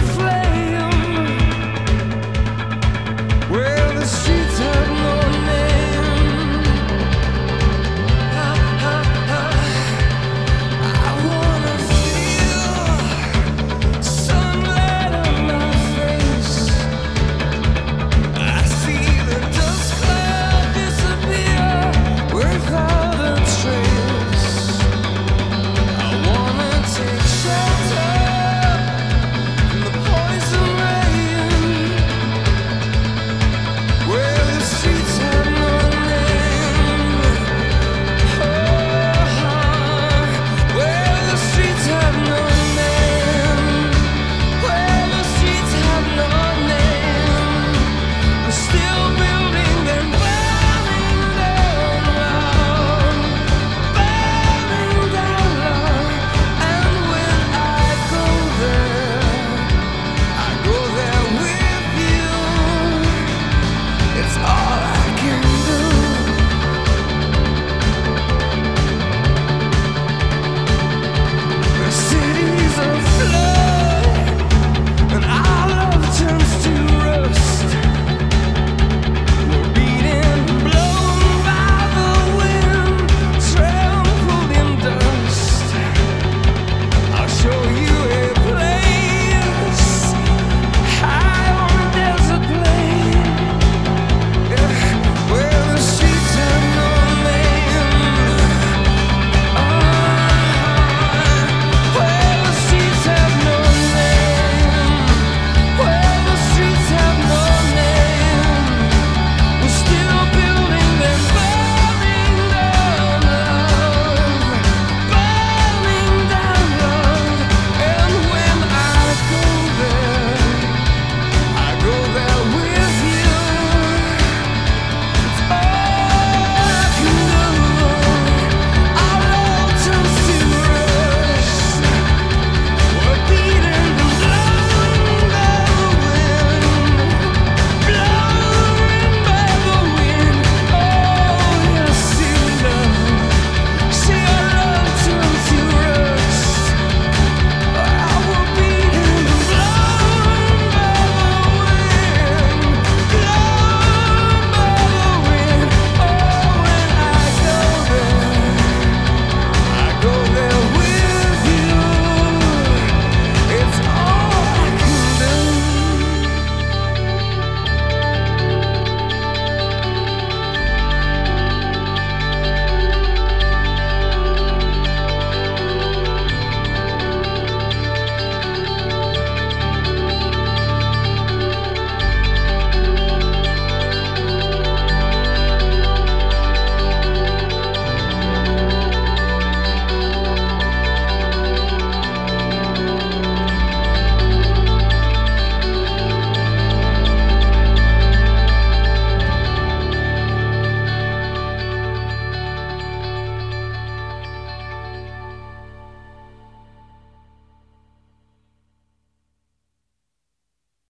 flame